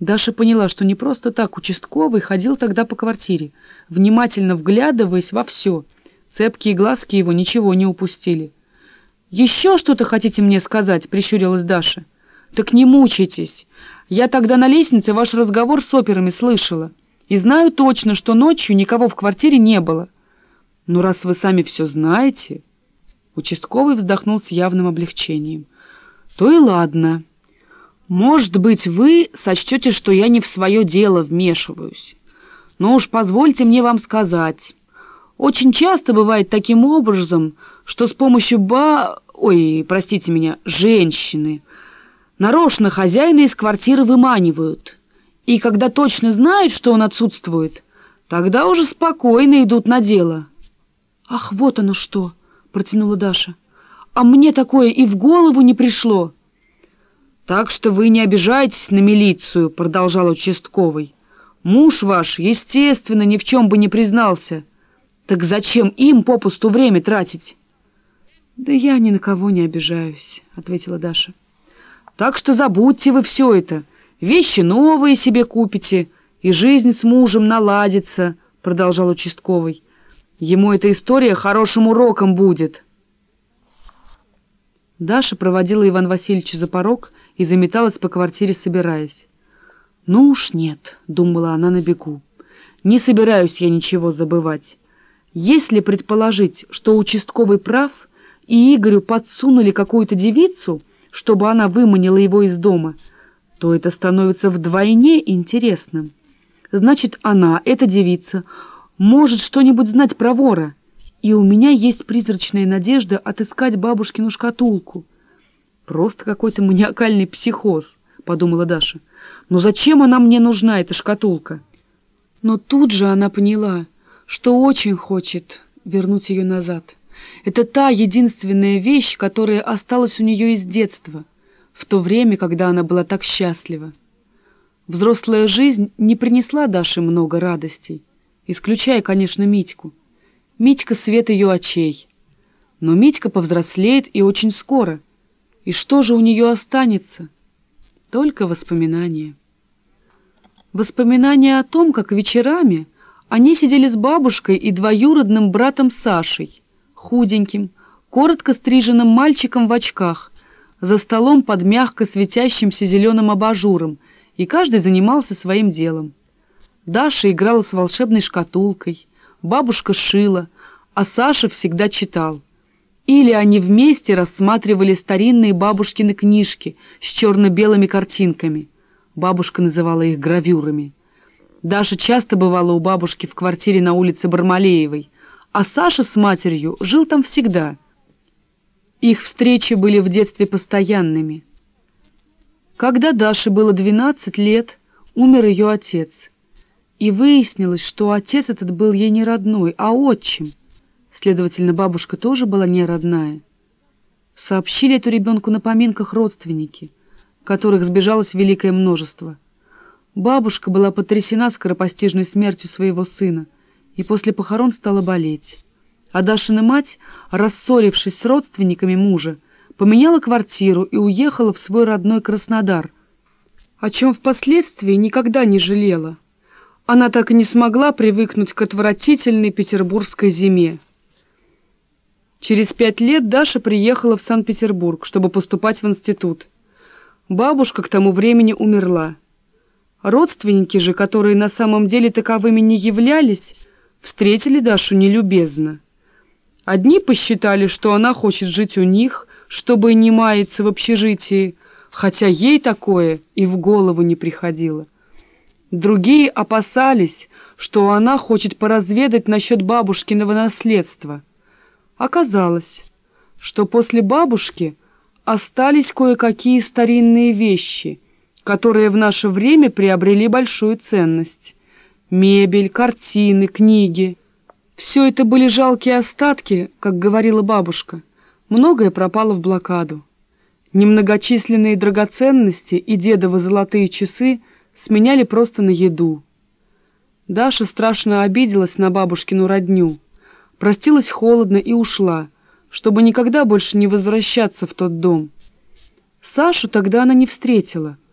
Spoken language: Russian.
Даша поняла, что не просто так участковый ходил тогда по квартире, внимательно вглядываясь во все. Цепкие глазки его ничего не упустили. «Еще что-то хотите мне сказать?» — прищурилась Даша. «Так не мучайтесь. Я тогда на лестнице ваш разговор с операми слышала. И знаю точно, что ночью никого в квартире не было. Ну, раз вы сами все знаете...» Участковый вздохнул с явным облегчением. «То и ладно. Может быть, вы сочтете, что я не в свое дело вмешиваюсь. Но уж позвольте мне вам сказать. Очень часто бывает таким образом, что с помощью ба... Ой, простите меня, женщины. Нарочно хозяина из квартиры выманивают. И когда точно знают, что он отсутствует, тогда уже спокойно идут на дело. «Ах, вот оно что!» — протянула Даша. «А мне такое и в голову не пришло!» «Так что вы не обижайтесь на милицию», — продолжал участковый. «Муж ваш, естественно, ни в чем бы не признался. Так зачем им попусту время тратить?» «Да я ни на кого не обижаюсь», — ответила Даша. «Так что забудьте вы все это. Вещи новые себе купите, и жизнь с мужем наладится», — продолжал участковый. «Ему эта история хорошим уроком будет». Даша проводила Иван Васильевича за порог и заметалась по квартире, собираясь. «Ну уж нет», — думала она на бегу. «Не собираюсь я ничего забывать. Если предположить, что участковый прав, и Игорю подсунули какую-то девицу, чтобы она выманила его из дома, то это становится вдвойне интересным. Значит, она, эта девица, может что-нибудь знать про вора, и у меня есть призрачная надежда отыскать бабушкину шкатулку. Просто какой-то маниакальный психоз, — подумала Даша. Но зачем она мне нужна, эта шкатулка? Но тут же она поняла, что очень хочет вернуть ее назад. Это та единственная вещь, которая осталась у нее из детства, в то время, когда она была так счастлива. Взрослая жизнь не принесла Даше много радостей, исключая, конечно, Митьку. Митька — свет ее очей. Но Митька повзрослеет и очень скоро. И что же у нее останется? Только воспоминания. Воспоминания о том, как вечерами они сидели с бабушкой и двоюродным братом Сашей, худеньким, коротко стриженным мальчиком в очках, за столом под мягко светящимся зеленым абажуром, и каждый занимался своим делом. Даша играла с волшебной шкатулкой, бабушка шила, а Саша всегда читал. Или они вместе рассматривали старинные бабушкины книжки с черно-белыми картинками. Бабушка называла их гравюрами. Даша часто бывала у бабушки в квартире на улице Бармалеевой, а Саша с матерью жил там всегда. Их встречи были в детстве постоянными. Когда Даше было 12 лет, умер ее отец. И выяснилось, что отец этот был ей не родной, а отчим. Следовательно, бабушка тоже была не родная. Сообщили эту ребенку на поминках родственники, которых сбежалось великое множество. Бабушка была потрясена скоропостижной смертью своего сына — и после похорон стала болеть. А Дашина мать, рассорившись с родственниками мужа, поменяла квартиру и уехала в свой родной Краснодар, о чем впоследствии никогда не жалела. Она так и не смогла привыкнуть к отвратительной петербургской зиме. Через пять лет Даша приехала в Санкт-Петербург, чтобы поступать в институт. Бабушка к тому времени умерла. Родственники же, которые на самом деле таковыми не являлись, встретили Дашу нелюбезно. Одни посчитали, что она хочет жить у них, чтобы не маяться в общежитии, хотя ей такое и в голову не приходило. Другие опасались, что она хочет поразведать насчет бабушкиного наследства. Оказалось, что после бабушки остались кое-какие старинные вещи, которые в наше время приобрели большую ценность мебель, картины, книги. Все это были жалкие остатки, как говорила бабушка. Многое пропало в блокаду. Немногочисленные драгоценности и дедовы золотые часы сменяли просто на еду. Даша страшно обиделась на бабушкину родню, простилась холодно и ушла, чтобы никогда больше не возвращаться в тот дом. Сашу тогда она не встретила —